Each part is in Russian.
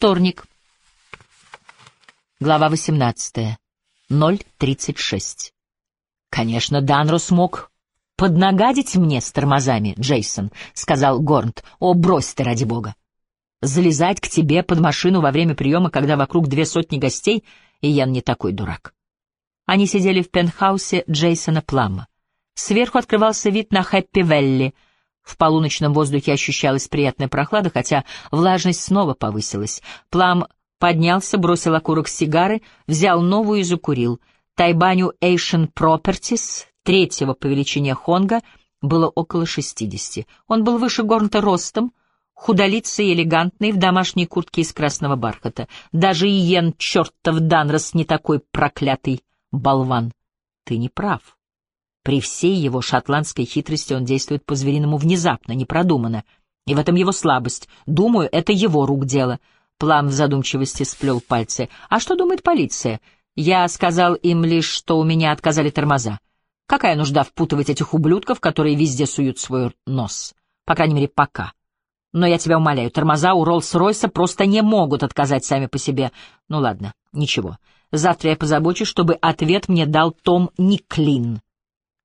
Вторник. Глава 18. 0.36. Конечно, Данрос мог поднагадить мне с тормозами, Джейсон, — сказал Горнт. О, брось ты, ради бога. Залезать к тебе под машину во время приема, когда вокруг две сотни гостей, и я не такой дурак. Они сидели в пентхаусе Джейсона Пламма. Сверху открывался вид на Хэппи-Велли. В полуночном воздухе ощущалась приятная прохлада, хотя влажность снова повысилась. Плам поднялся, бросил окурок сигары, взял новую и закурил. Тайбаню Asian Properties, третьего по величине Хонга, было около шестидесяти. Он был выше Горнта ростом, худолицый и элегантный, в домашней куртке из красного бархата. Даже Иен, чертов Данрос, не такой проклятый болван. Ты не прав. При всей его шотландской хитрости он действует по-звериному внезапно, непродуманно. И в этом его слабость. Думаю, это его рук дело. Плам в задумчивости сплел пальцы. А что думает полиция? Я сказал им лишь, что у меня отказали тормоза. Какая нужда впутывать этих ублюдков, которые везде суют свой нос? По крайней мере, пока. Но я тебя умоляю, тормоза у Роллс-Ройса просто не могут отказать сами по себе. Ну ладно, ничего. Завтра я позабочусь, чтобы ответ мне дал Том Никлин.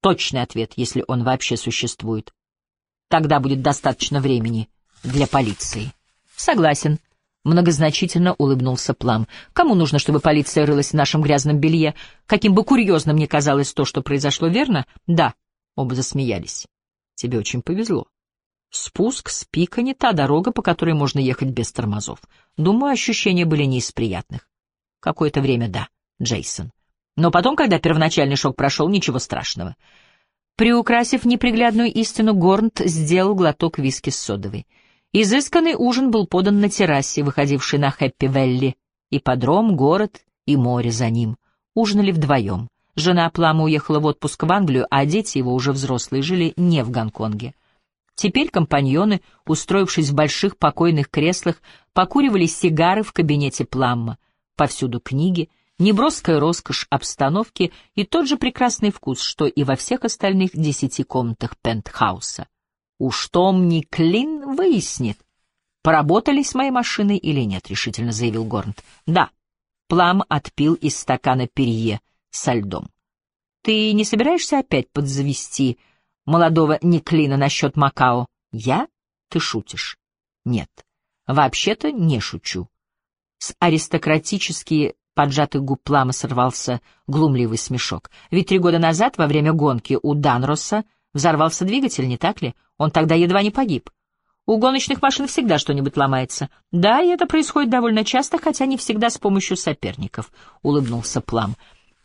Точный ответ, если он вообще существует. Тогда будет достаточно времени для полиции. Согласен. Многозначительно улыбнулся Плам. Кому нужно, чтобы полиция рылась в нашем грязном белье? Каким бы курьезным ни казалось то, что произошло, верно? Да. Оба засмеялись. Тебе очень повезло. Спуск с пика не та дорога, по которой можно ехать без тормозов. Думаю, ощущения были не из приятных. Какое-то время да, Джейсон. Но потом, когда первоначальный шок прошел, ничего страшного. Приукрасив неприглядную истину, Горнт сделал глоток виски с содовой. Изысканный ужин был подан на террасе, выходившей на Хэппи-Велли. И подром, город, и море за ним. Ужинали вдвоем. Жена Плама уехала в отпуск в Англию, а дети его, уже взрослые, жили не в Гонконге. Теперь компаньоны, устроившись в больших покойных креслах, покуривали сигары в кабинете Пламма. Повсюду книги, неброская роскошь обстановки и тот же прекрасный вкус, что и во всех остальных десяти комнатах пентхауса. Уж Том не Клин выяснит, поработали с моей машиной или нет, решительно заявил Горнт. Да. Плам отпил из стакана перье со льдом. Ты не собираешься опять подзавести молодого Никлина насчет Макао? Я? Ты шутишь? Нет. Вообще-то не шучу. С аристократически поджатых губ Плама сорвался глумливый смешок. Ведь три года назад, во время гонки у Данроса, Взорвался двигатель, не так ли? Он тогда едва не погиб. У гоночных машин всегда что-нибудь ломается. Да, и это происходит довольно часто, хотя не всегда с помощью соперников, — улыбнулся Плам.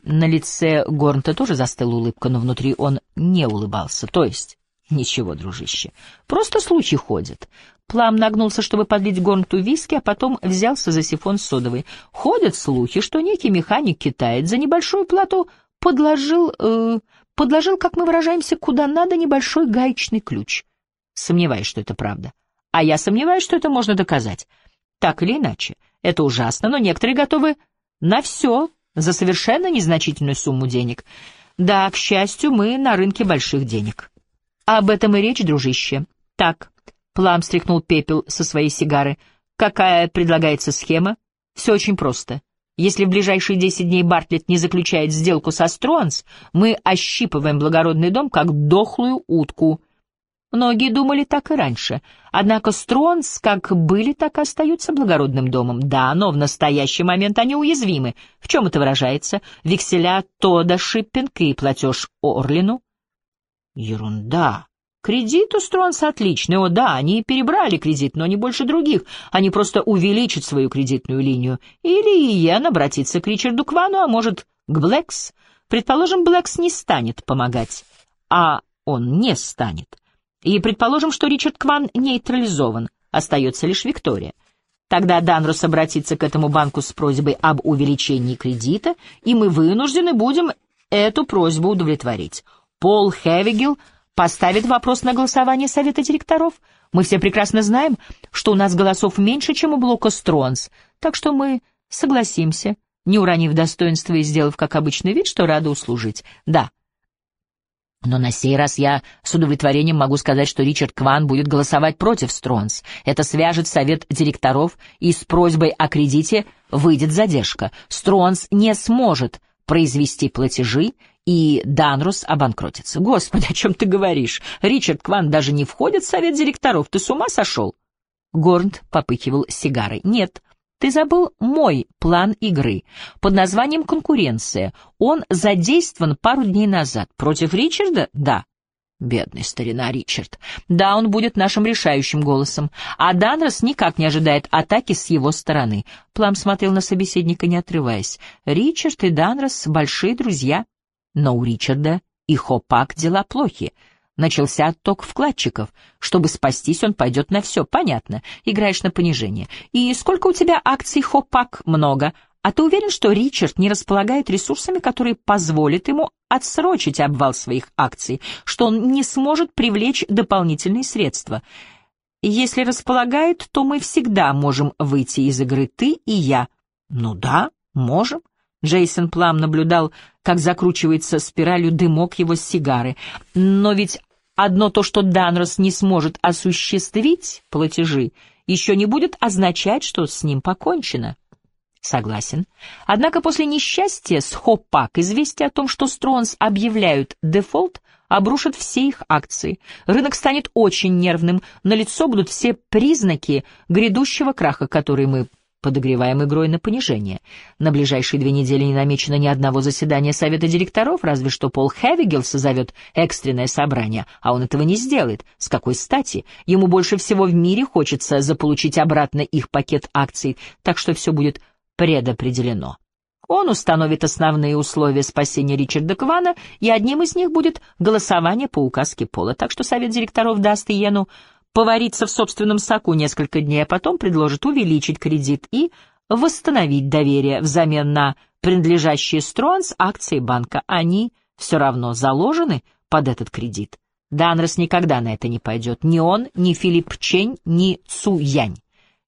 На лице Горнта тоже застыла улыбка, но внутри он не улыбался. То есть... Ничего, дружище. Просто случай ходит. Плам нагнулся, чтобы подлить Горнту виски, а потом взялся за сифон содовой. Ходят слухи, что некий механик-китаец за небольшую плату подложил... Э, подложил, как мы выражаемся, куда надо небольшой гаечный ключ. Сомневаюсь, что это правда. А я сомневаюсь, что это можно доказать. Так или иначе, это ужасно, но некоторые готовы на все за совершенно незначительную сумму денег. Да, к счастью, мы на рынке больших денег. Об этом и речь, дружище. Так, Плам стряхнул пепел со своей сигары. Какая предлагается схема? Все очень просто. Если в ближайшие десять дней Бартлетт не заключает сделку со Стронс, мы ощипываем благородный дом, как дохлую утку. Многие думали так и раньше. Однако Стронс как были, так и остаются благородным домом. Да, но в настоящий момент они уязвимы. В чем это выражается? Векселя Тода Шиппинг и платеж Орлину? Ерунда. Кредит у Стронса отличный. О, да, они перебрали кредит, но не больше других. Они просто увеличат свою кредитную линию. Или Иен обратится к Ричарду Квану, а может, к Блэкс. Предположим, Блэкс не станет помогать. А он не станет. И предположим, что Ричард Кван нейтрализован. Остается лишь Виктория. Тогда Данрос обратится к этому банку с просьбой об увеличении кредита, и мы вынуждены будем эту просьбу удовлетворить. Пол Хевигел поставит вопрос на голосование совета директоров. Мы все прекрасно знаем, что у нас голосов меньше, чем у блока Стронс, так что мы согласимся, не уронив достоинства и сделав, как обычный вид, что рады услужить. Да. Но на сей раз я с удовлетворением могу сказать, что Ричард Кван будет голосовать против Стронс. Это свяжет совет директоров, и с просьбой о кредите выйдет задержка. Стронс не сможет произвести платежи, и Данрус обанкротится. Господи, о чем ты говоришь? Ричард Кван даже не входит в совет директоров. Ты с ума сошел? Горнт попыхивал сигарой. Нет, ты забыл мой план игры под названием «Конкуренция». Он задействован пару дней назад. Против Ричарда? Да. Бедный старина Ричард. Да, он будет нашим решающим голосом. А Данрос никак не ожидает атаки с его стороны. Плам смотрел на собеседника, не отрываясь. Ричард и Данрос — большие друзья. Но у Ричарда и Хопак дела плохи. Начался отток вкладчиков. Чтобы спастись, он пойдет на все. Понятно. Играешь на понижение. И сколько у тебя акций Хопак? Много. А ты уверен, что Ричард не располагает ресурсами, которые позволят ему отсрочить обвал своих акций, что он не сможет привлечь дополнительные средства? Если располагает, то мы всегда можем выйти из игры, ты и я. Ну да, можем. Джейсон Плам наблюдал, как закручивается спиралью дымок его сигары. Но ведь Одно то, что Данрос не сможет осуществить платежи, еще не будет означать, что с ним покончено. Согласен. Однако после несчастья с Хопак известие о том, что Стронс объявляют дефолт, обрушит все их акции. Рынок станет очень нервным, на лицо будут все признаки грядущего краха, который мы подогреваем игрой на понижение. На ближайшие две недели не намечено ни одного заседания совета директоров, разве что Пол Хевигел созовет экстренное собрание, а он этого не сделает. С какой стати? Ему больше всего в мире хочется заполучить обратно их пакет акций, так что все будет предопределено. Он установит основные условия спасения Ричарда Квана, и одним из них будет голосование по указке Пола, так что совет директоров даст Иену повариться в собственном соку несколько дней, а потом предложит увеличить кредит и восстановить доверие взамен на принадлежащие Стронс акции банка. Они все равно заложены под этот кредит. Данрос никогда на это не пойдет. Ни он, ни Филипп Чень, ни Цу Янь.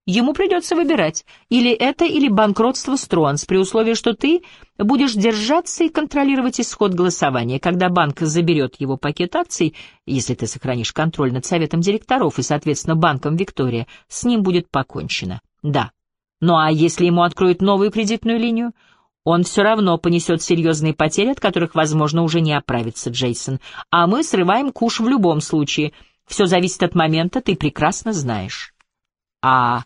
Ему придется выбирать, или это, или банкротство Стронс, при условии, что ты будешь держаться и контролировать исход голосования. Когда банк заберет его пакет акций, если ты сохранишь контроль над советом директоров и, соответственно, банком Виктория, с ним будет покончено. Да. Ну а если ему откроют новую кредитную линию? Он все равно понесет серьезные потери, от которых, возможно, уже не оправится Джейсон. А мы срываем куш в любом случае. Все зависит от момента, ты прекрасно знаешь. А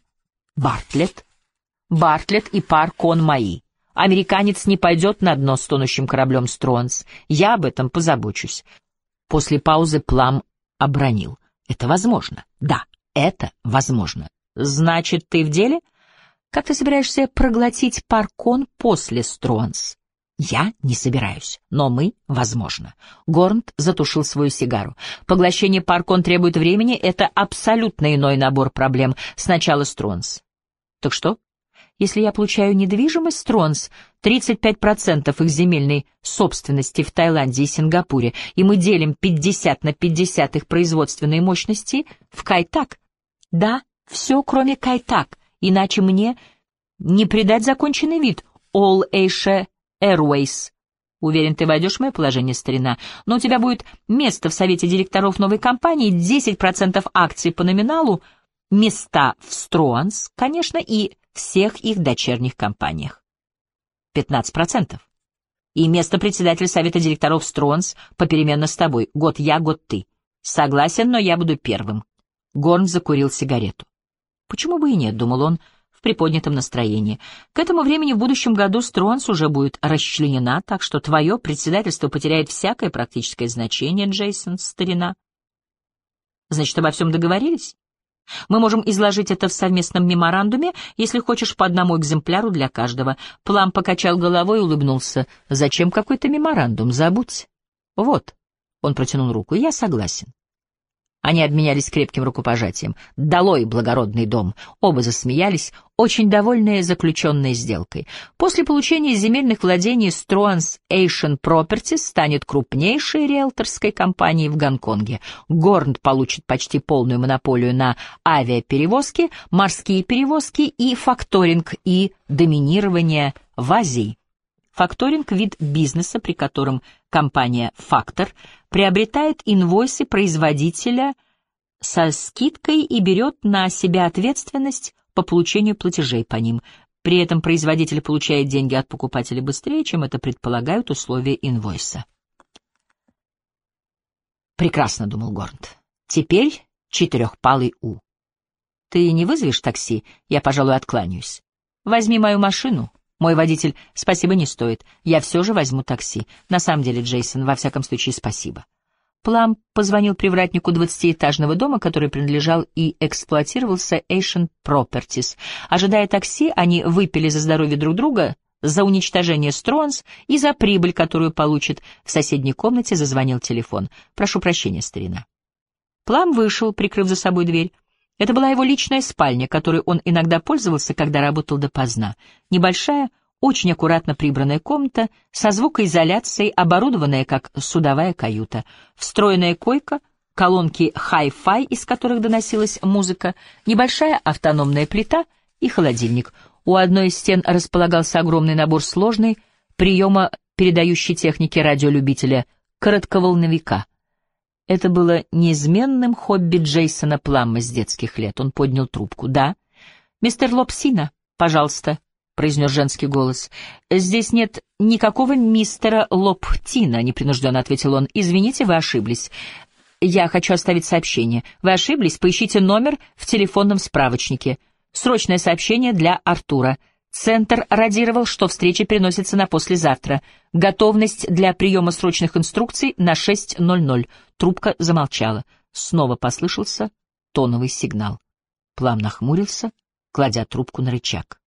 Бартлетт. Бартлетт и пар кон мои. Американец не пойдет на дно с тонущим кораблем Стронс. Я об этом позабочусь. После паузы Плам обронил. Это возможно. Да, это возможно. Значит, ты в деле? Как ты собираешься проглотить паркон после Стронс? Я не собираюсь, но мы, возможно. Горнт затушил свою сигару. Поглощение паркон требует времени, это абсолютно иной набор проблем. Сначала Стронс. Так что? Если я получаю недвижимость Тронс, 35% их земельной собственности в Таиланде и Сингапуре, и мы делим 50 на 50 их производственной мощности в Кайтак. Да, все кроме Кайтак, иначе мне не придать законченный вид All Asia Airways. Уверен, ты войдешь в мое положение, старина, но у тебя будет место в совете директоров новой компании, 10% акций по номиналу — места в Строанс, конечно, и всех их дочерних компаниях. 15%. И место председателя совета директоров Стронс попеременно с тобой. Год я, год ты. Согласен, но я буду первым. Горн закурил сигарету. Почему бы и нет, думал он в приподнятом настроении. К этому времени в будущем году Стронс уже будет расчленена, так что твое председательство потеряет всякое практическое значение, Джейсон, старина. Значит, обо всем договорились? Мы можем изложить это в совместном меморандуме, если хочешь, по одному экземпляру для каждого. Плам покачал головой и улыбнулся. Зачем какой-то меморандум? Забудь. Вот. Он протянул руку. Я согласен. Они обменялись крепким рукопожатием. «Долой, благородный дом!» Оба засмеялись, очень довольные заключенной сделкой. После получения земельных владений Струанс Asian Properties станет крупнейшей риэлторской компанией в Гонконге. Горнд получит почти полную монополию на авиаперевозки, морские перевозки и факторинг и доминирование в Азии. Факторинг — вид бизнеса, при котором компания «Фактор» приобретает инвойсы производителя со скидкой и берет на себя ответственность по получению платежей по ним. При этом производитель получает деньги от покупателя быстрее, чем это предполагают условия инвойса. «Прекрасно», — думал Горнт. «Теперь четырехпалый У. Ты не вызовешь такси? Я, пожалуй, откланяюсь. Возьми мою машину. Мой водитель, спасибо, не стоит. Я все же возьму такси. На самом деле, Джейсон, во всяком случае, спасибо. Плам позвонил привратнику двадцатиэтажного дома, который принадлежал и эксплуатировался Asian Properties. Ожидая такси, они выпили за здоровье друг друга, за уничтожение Стронс и за прибыль, которую получит. В соседней комнате зазвонил телефон. «Прошу прощения, старина». Плам вышел, прикрыв за собой дверь. Это была его личная спальня, которой он иногда пользовался, когда работал допоздна. Небольшая, очень аккуратно прибранная комната со звукоизоляцией, оборудованная как судовая каюта. Встроенная койка, колонки хай-фай, из которых доносилась музыка, небольшая автономная плита и холодильник. У одной из стен располагался огромный набор сложной, приема передающей техники радиолюбителя, коротковолновика — это было неизменным хобби Джейсона Пламма с детских лет. Он поднял трубку. «Да?» «Мистер Лопсина, пожалуйста», — произнес женский голос. «Здесь нет никакого мистера Лоптина», — непринужденно ответил он. «Извините, вы ошиблись. Я хочу оставить сообщение. Вы ошиблись? Поищите номер в телефонном справочнике. Срочное сообщение для Артура. Центр радировал, что встреча переносится на послезавтра. Готовность для приема срочных инструкций на 6.00. Трубка замолчала. Снова послышался тоновый сигнал. Плам нахмурился, кладя трубку на рычаг.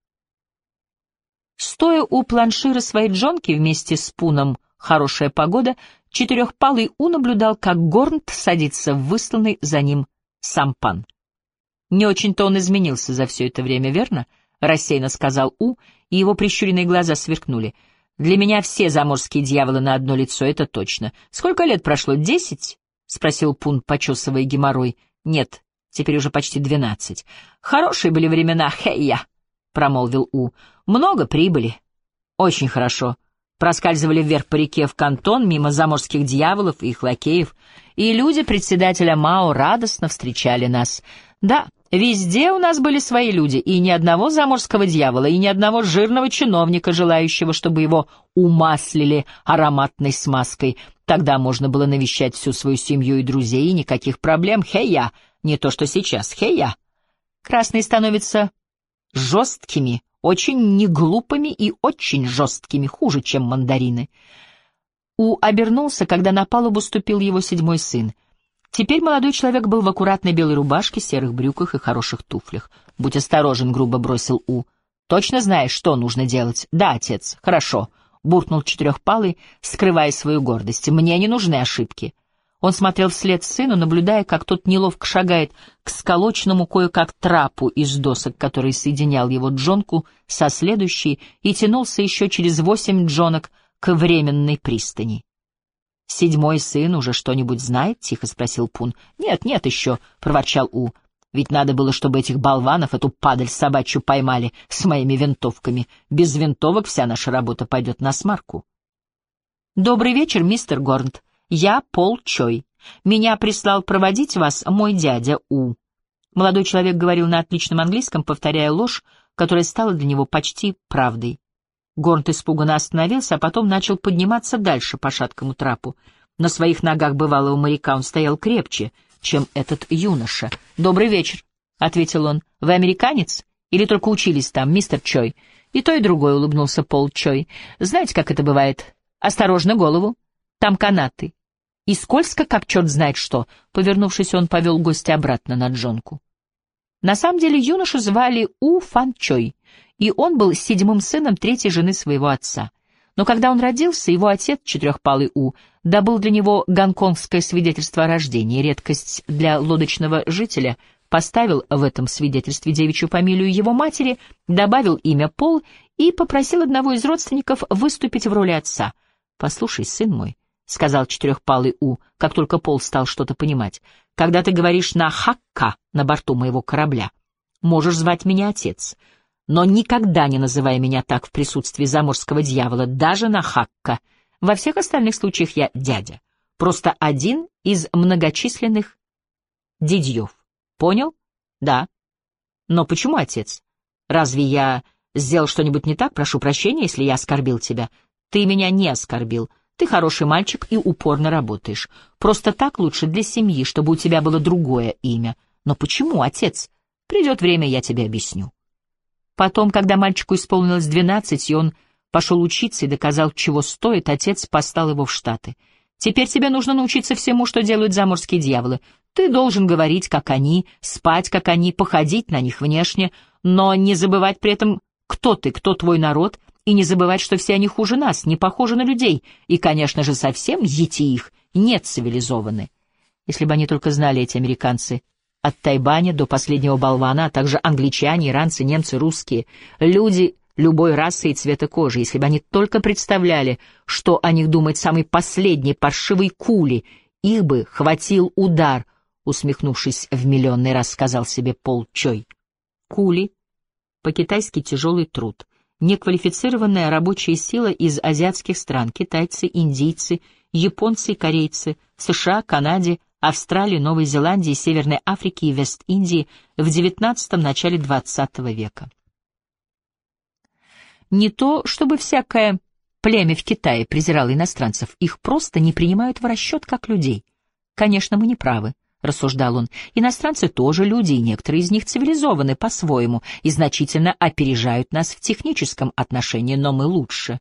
Стоя у планшира своей джонки вместе с Пуном «Хорошая погода», четырехпалый У наблюдал, как Горнт садится в высланный за ним сампан. Не очень-то он изменился за все это время, верно? —— рассеянно сказал У, и его прищуренные глаза сверкнули. «Для меня все заморские дьяволы на одно лицо, это точно. Сколько лет прошло? Десять?» — спросил Пун, почесывая геморрой. «Нет, теперь уже почти двенадцать. Хорошие были времена, хей-я!» — промолвил У. «Много прибыли. Очень хорошо. Проскальзывали вверх по реке в кантон, мимо заморских дьяволов и их лакеев, и люди председателя Мао радостно встречали нас. Да, Везде у нас были свои люди, и ни одного заморского дьявола, и ни одного жирного чиновника, желающего, чтобы его умаслили ароматной смазкой. Тогда можно было навещать всю свою семью и друзей, и никаких проблем. Хей-я! Не то, что сейчас. Хей-я! Красные становятся жесткими, очень неглупыми и очень жесткими, хуже, чем мандарины. У обернулся, когда на палубу ступил его седьмой сын — Теперь молодой человек был в аккуратной белой рубашке, серых брюках и хороших туфлях. «Будь осторожен», — грубо бросил У. «Точно знаешь, что нужно делать?» «Да, отец, хорошо», — буркнул четырехпалый, скрывая свою гордость. «Мне не нужны ошибки». Он смотрел вслед сыну, наблюдая, как тот неловко шагает к сколоченному кое-как трапу из досок, который соединял его джонку со следующей и тянулся еще через восемь джонок к временной пристани. «Седьмой сын уже что-нибудь знает?» — тихо спросил Пун. «Нет, нет еще», — проворчал У. «Ведь надо было, чтобы этих болванов, эту падаль собачью поймали с моими винтовками. Без винтовок вся наша работа пойдет на смарку». «Добрый вечер, мистер Горнт. Я Пол Чой. Меня прислал проводить вас мой дядя У». Молодой человек говорил на отличном английском, повторяя ложь, которая стала для него почти правдой. Горнт испуганно остановился, а потом начал подниматься дальше по шаткому трапу. На своих ногах бывалого моряка он стоял крепче, чем этот юноша. «Добрый вечер», — ответил он. «Вы американец? Или только учились там, мистер Чой?» И то, и другое улыбнулся Пол Чой. «Знаете, как это бывает? Осторожно голову. Там канаты. И скользко, как черт знает что». Повернувшись, он повел гостя обратно на джонку. На самом деле юношу звали У Фан Чой, и он был седьмым сыном третьей жены своего отца. Но когда он родился, его отец, четырехпалый У, добыл для него гонконгское свидетельство о рождении, редкость для лодочного жителя, поставил в этом свидетельстве девичью фамилию его матери, добавил имя Пол и попросил одного из родственников выступить в роли отца. «Послушай, сын мой», — сказал четырехпалый У, как только Пол стал что-то понимать, — «когда ты говоришь на хакка на борту моего корабля, можешь звать меня отец». Но никогда не называй меня так в присутствии заморского дьявола, даже на Хакка. Во всех остальных случаях я дядя. Просто один из многочисленных дядьев. Понял? Да. Но почему отец? Разве я сделал что-нибудь не так? Прошу прощения, если я оскорбил тебя. Ты меня не оскорбил. Ты хороший мальчик и упорно работаешь. Просто так лучше для семьи, чтобы у тебя было другое имя. Но почему, отец? Придет время, я тебе объясню. Потом, когда мальчику исполнилось двенадцать, и он пошел учиться и доказал, чего стоит, отец послал его в Штаты. Теперь тебе нужно научиться всему, что делают заморские дьяволы. Ты должен говорить, как они, спать, как они, походить на них внешне, но не забывать при этом, кто ты, кто твой народ, и не забывать, что все они хуже нас, не похожи на людей, и, конечно же, совсем, ети их, не цивилизованы. Если бы они только знали, эти американцы, от Тайбаня до последнего болвана, а также англичане, иранцы, немцы, русские, люди любой расы и цвета кожи, если бы они только представляли, что о них думает самый последний паршивый кули, их бы хватил удар, усмехнувшись в миллионный раз, сказал себе Пол Чой. Кули, по-китайски тяжелый труд, неквалифицированная рабочая сила из азиатских стран, китайцы, индийцы, японцы и корейцы, США, Канаде, Австралии, Новой Зеландии, Северной Африки и Вест-Индии в XIX – начале XX века. Не то, чтобы всякое племя в Китае презирало иностранцев, их просто не принимают в расчет как людей. Конечно, мы не правы. — рассуждал он, — иностранцы тоже люди, и некоторые из них цивилизованы по-своему и значительно опережают нас в техническом отношении, но мы лучше.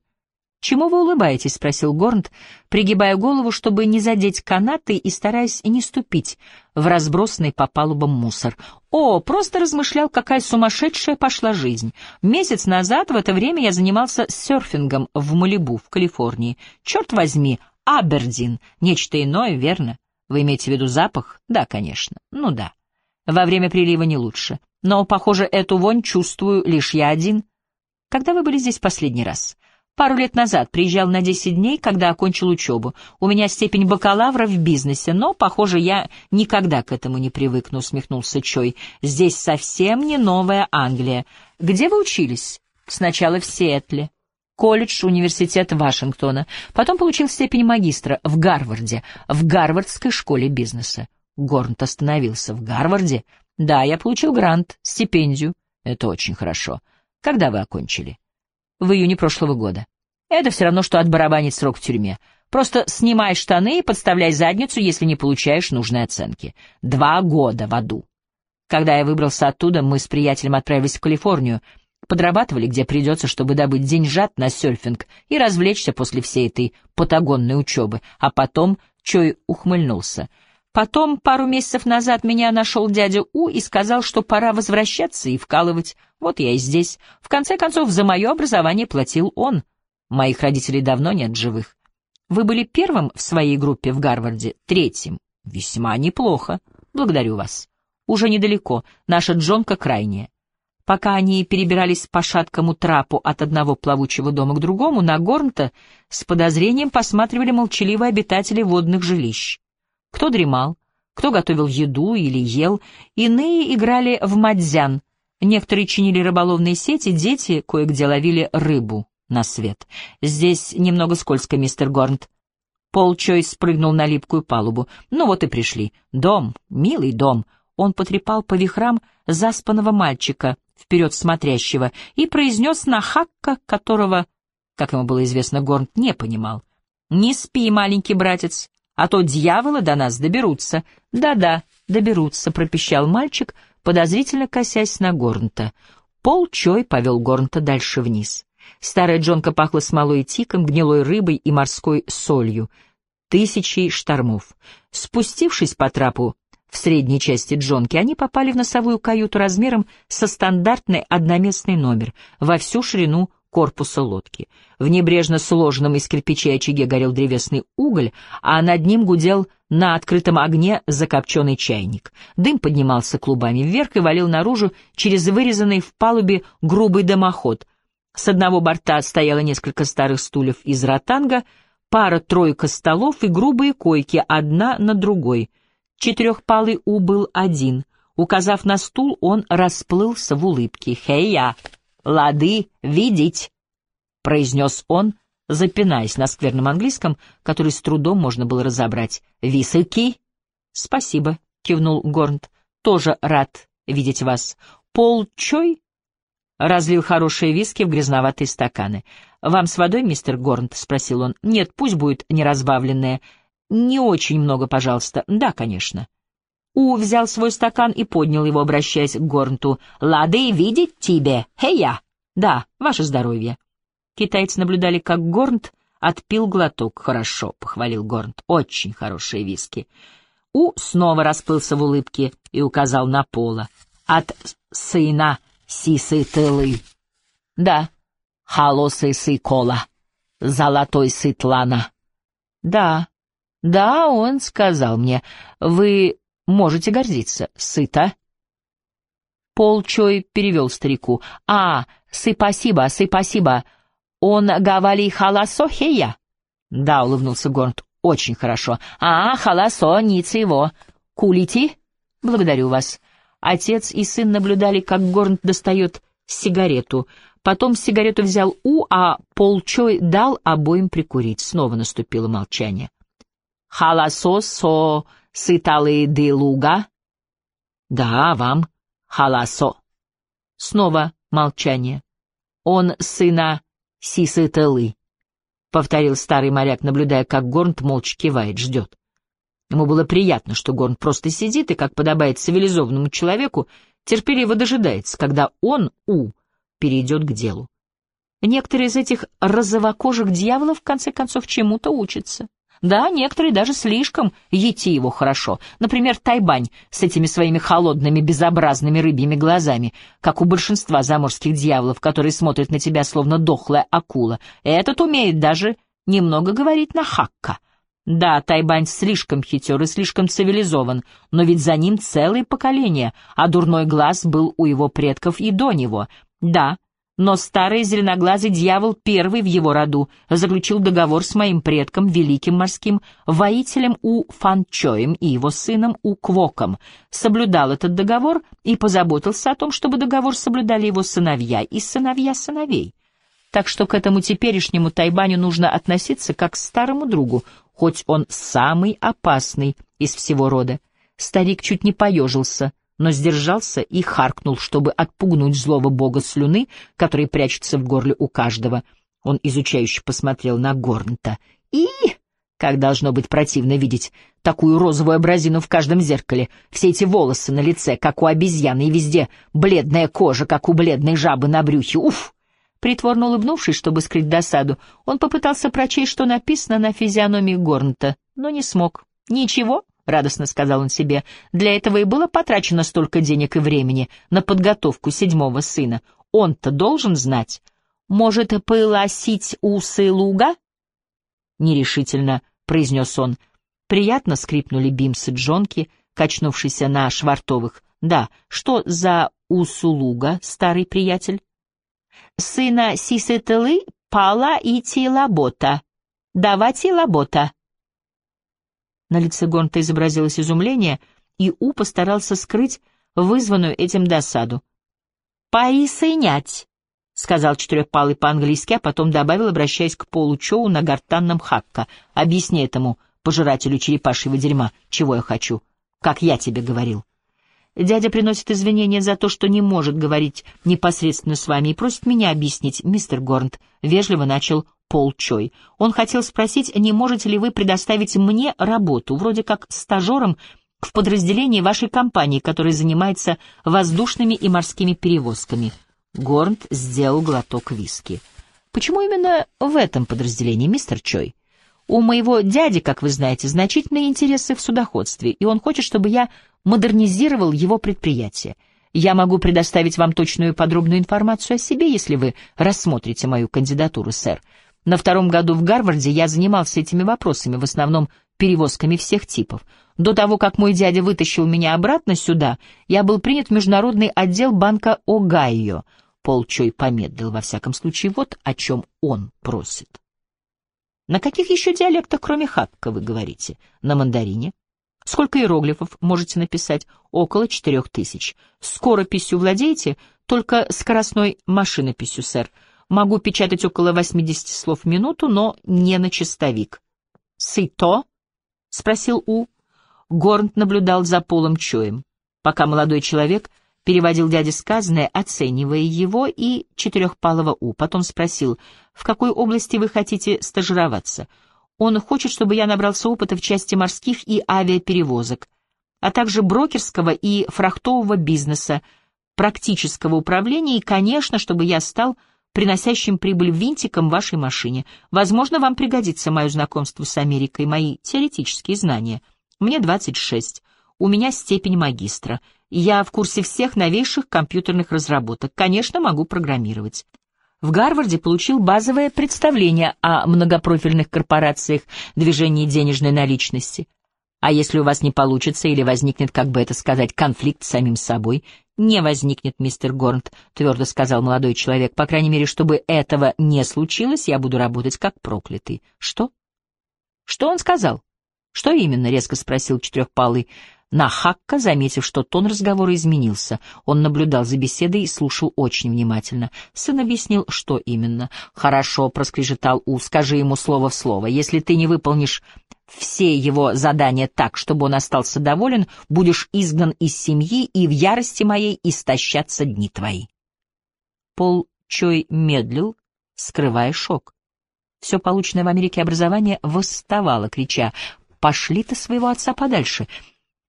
«Чему вы улыбаетесь?» — спросил Горнт, пригибая голову, чтобы не задеть канаты и стараясь не ступить в разбросанный по палубам мусор. «О, просто размышлял, какая сумасшедшая пошла жизнь. Месяц назад в это время я занимался серфингом в Малибу, в Калифорнии. Черт возьми, Абердин, нечто иное, верно?» Вы имеете в виду запах? Да, конечно. Ну да. Во время прилива не лучше. Но, похоже, эту вонь чувствую лишь я один. Когда вы были здесь последний раз? Пару лет назад приезжал на 10 дней, когда окончил учебу. У меня степень бакалавра в бизнесе, но, похоже, я никогда к этому не привыкну, усмехнулся Чой. Здесь совсем не новая Англия. Где вы учились? Сначала в Сиэтле колледж, университет Вашингтона. Потом получил степень магистра в Гарварде, в Гарвардской школе бизнеса. Горнт остановился. В Гарварде? Да, я получил грант, стипендию. Это очень хорошо. Когда вы окончили? В июне прошлого года. Это все равно, что отбарабанить срок в тюрьме. Просто снимай штаны и подставляй задницу, если не получаешь нужной оценки. Два года в аду. Когда я выбрался оттуда, мы с приятелем отправились в Калифорнию — Подрабатывали, где придется, чтобы добыть деньжат на серфинг и развлечься после всей этой патагонной учебы. А потом Чой ухмыльнулся. Потом, пару месяцев назад, меня нашел дядя У и сказал, что пора возвращаться и вкалывать. Вот я и здесь. В конце концов, за мое образование платил он. Моих родителей давно нет живых. Вы были первым в своей группе в Гарварде, третьим. Весьма неплохо. Благодарю вас. Уже недалеко. Наша джонка крайняя. Пока они перебирались по шаткому трапу от одного плавучего дома к другому, на Горнта с подозрением посматривали молчаливые обитатели водных жилищ. Кто дремал, кто готовил еду или ел, иные играли в мадзян, некоторые чинили рыболовные сети, дети кое-где ловили рыбу на свет. «Здесь немного скользко, мистер Горнт». Пол Чой спрыгнул на липкую палубу. «Ну вот и пришли. Дом, милый дом». Он потрепал по вихрам заспанного мальчика — вперед смотрящего, и произнес на Хакка, которого, как ему было известно, Горнт не понимал. «Не спи, маленький братец, а то дьяволы до нас доберутся». «Да-да, доберутся», — пропищал мальчик, подозрительно косясь на Горнта. Пол Чой повел Горнта дальше вниз. Старая джонка пахла смолой и тиком, гнилой рыбой и морской солью. Тысячи штормов. Спустившись по трапу в средней части джонки, они попали в носовую каюту размером со стандартный одноместный номер во всю ширину корпуса лодки. В небрежно сложенном из кирпичей очаге горел древесный уголь, а над ним гудел на открытом огне закопченный чайник. Дым поднимался клубами вверх и валил наружу через вырезанный в палубе грубый дымоход. С одного борта стояло несколько старых стульев из ротанга, пара-тройка столов и грубые койки, одна на другой — Четырехпалый У был один. Указав на стул, он расплылся в улыбке. «Хей-я! лады видеть», — произнес он, запинаясь на скверном английском, который с трудом можно было разобрать. «Висыки?» «Спасибо», — кивнул Горнт. «Тоже рад видеть вас. Пол Чой?» Разлил хорошие виски в грязноватые стаканы. «Вам с водой, мистер Горнт?» — спросил он. «Нет, пусть будет неразбавленное. Не очень много, пожалуйста. Да, конечно». У взял свой стакан и поднял его, обращаясь к Горнту. «Лады видеть тебе, хей-я!» «Да, ваше здоровье». Китайцы наблюдали, как Горнт отпил глоток. «Хорошо», — похвалил Горнт. «Очень хорошие виски». У снова расплылся в улыбке и указал на пола. «От сына сисы тылы». «Да, холосый сы кола, золотой сытлана». «Да, да, он сказал мне, вы можете гордиться, сыто». Пол Чой перевел старику. «А, сы спасибо, сы спасибо. Он гавали халасо хея?» «Да», — улыбнулся Горнт, — «очень хорошо. А, халасо, ницы его. Кулити?» «Благодарю вас». Отец и сын наблюдали, как Горнт достает сигарету. Потом сигарету взял У, а Пол Чой дал обоим прикурить. Снова наступило молчание. «Халасо со сыталы ды луга?» «Да, вам. Халасо». Снова молчание. «Он сына Сисы-Телы», — повторил старый моряк, наблюдая, как Горнт молча кивает, ждет. Ему было приятно, что Горнт просто сидит и, как подобает цивилизованному человеку, терпеливо дожидается, когда он, У, перейдет к делу. Некоторые из этих розовокожих дьяволов, в конце концов, чему-то учатся. Да, некоторые даже слишком ети его хорошо. Например, Тайбань с этими своими холодными, безобразными рыбьими глазами, как у большинства заморских дьяволов, которые смотрят на тебя словно дохлая акула. Этот умеет даже немного говорить на хакка. Да, Тайбань слишком хитер и слишком цивилизован, но ведь за ним целое поколение, а дурной глаз был у его предков и до него. Да, но старый зеленоглазый дьявол, первый в его роду, заключил договор с моим предком, великим морским воителем У Фанчоем и его сыном У Квоком, соблюдал этот договор и позаботился о том, чтобы договор соблюдали его сыновья и сыновья сыновей. Так что к этому теперешнему Тайбаню нужно относиться как к старому другу, хоть он самый опасный из всего рода. Старик чуть не поежился — но сдержался и харкнул, чтобы отпугнуть злого бога слюны, который прячется в горле у каждого. Он изучающе посмотрел на Горнта. И... Как должно быть противно видеть такую розовую образину в каждом зеркале, все эти волосы на лице, как у обезьяны, и везде бледная кожа, как у бледной жабы на брюхе. Уф! Притворно улыбнувшись, чтобы скрыть досаду, он попытался прочесть, что написано на физиономии Горнта, но не смог. Ничего, — радостно сказал он себе. «Для этого и было потрачено столько денег и времени на подготовку седьмого сына. Он-то должен знать. Может, полосить усы луга?» Нерешительно произнес он. Приятно скрипнули бимсы джонки, качнувшиеся на швартовых. «Да, что за усулуга, старый приятель?» «Сына сисетылы пала и лабота. Давайте лабота», на лице Гонта изобразилось изумление, и У постарался скрыть вызванную этим досаду. «Поисынять», — сказал четырехпалый по-английски, а потом добавил, обращаясь к Полу Чоу на гортанном хакка. «Объясни этому пожирателю черепашьего дерьма, чего я хочу, как я тебе говорил». Дядя приносит извинения за то, что не может говорить непосредственно с вами и просит меня объяснить, мистер Горнт, — вежливо начал Пол Чой. Он хотел спросить, не можете ли вы предоставить мне работу, вроде как стажером в подразделении вашей компании, которая занимается воздушными и морскими перевозками. Горнт сделал глоток виски. Почему именно в этом подразделении, мистер Чой? У моего дяди, как вы знаете, значительные интересы в судоходстве, и он хочет, чтобы я модернизировал его предприятие. Я могу предоставить вам точную и подробную информацию о себе, если вы рассмотрите мою кандидатуру, сэр. На втором году в Гарварде я занимался этими вопросами, в основном перевозками всех типов. До того, как мой дядя вытащил меня обратно сюда, я был принят в международный отдел банка Огайо. Пол Чой помедлил, во всяком случае, вот о чем он просит. На каких еще диалектах, кроме хакка, вы говорите? На мандарине? Сколько иероглифов можете написать? Около четырех тысяч. Скорописью владеете? Только скоростной машинописью, сэр. Могу печатать около 80 слов в минуту, но не на чистовик. «Сыто?» — спросил У. Горнт наблюдал за Полом Чоем, пока молодой человек переводил дяде сказанное, оценивая его и четырехпалого У. Потом спросил, в какой области вы хотите стажироваться. Он хочет, чтобы я набрался опыта в части морских и авиаперевозок, а также брокерского и фрахтового бизнеса, практического управления и, конечно, чтобы я стал приносящим прибыль винтиком в вашей машине. Возможно, вам пригодится мое знакомство с Америкой, мои теоретические знания. Мне 26. У меня степень магистра. Я в курсе всех новейших компьютерных разработок. Конечно, могу программировать. В Гарварде получил базовое представление о многопрофильных корпорациях движения денежной наличности. А если у вас не получится или возникнет, как бы это сказать, конфликт с самим собой, «Не возникнет, мистер Горнт», — твердо сказал молодой человек. «По крайней мере, чтобы этого не случилось, я буду работать как проклятый». «Что?» «Что он сказал?» «Что именно?» — резко спросил четырехпалый. Нахакка, заметив, что тон разговора изменился, он наблюдал за беседой и слушал очень внимательно. Сын объяснил, что именно. «Хорошо», — проскрежетал У, — «скажи ему слово в слово. Если ты не выполнишь все его задания так, чтобы он остался доволен, будешь изгнан из семьи, и в ярости моей истощатся дни твои. Пол Чой медлил, скрывая шок. Все полученное в Америке образование восставало, крича «Пошли ты своего отца подальше!»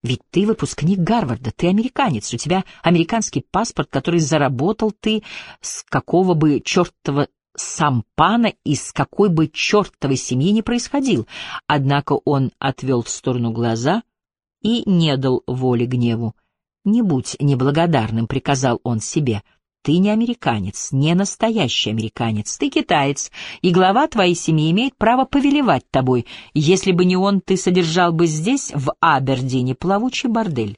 Ведь ты выпускник Гарварда, ты американец, у тебя американский паспорт, который заработал ты с какого бы чертова сам пана из какой бы чертовой семьи не происходил, однако он отвел в сторону глаза и не дал воли гневу. «Не будь неблагодарным», — приказал он себе. «Ты не американец, не настоящий американец, ты китаец, и глава твоей семьи имеет право повелевать тобой. Если бы не он, ты содержал бы здесь, в Абердине, плавучий бордель».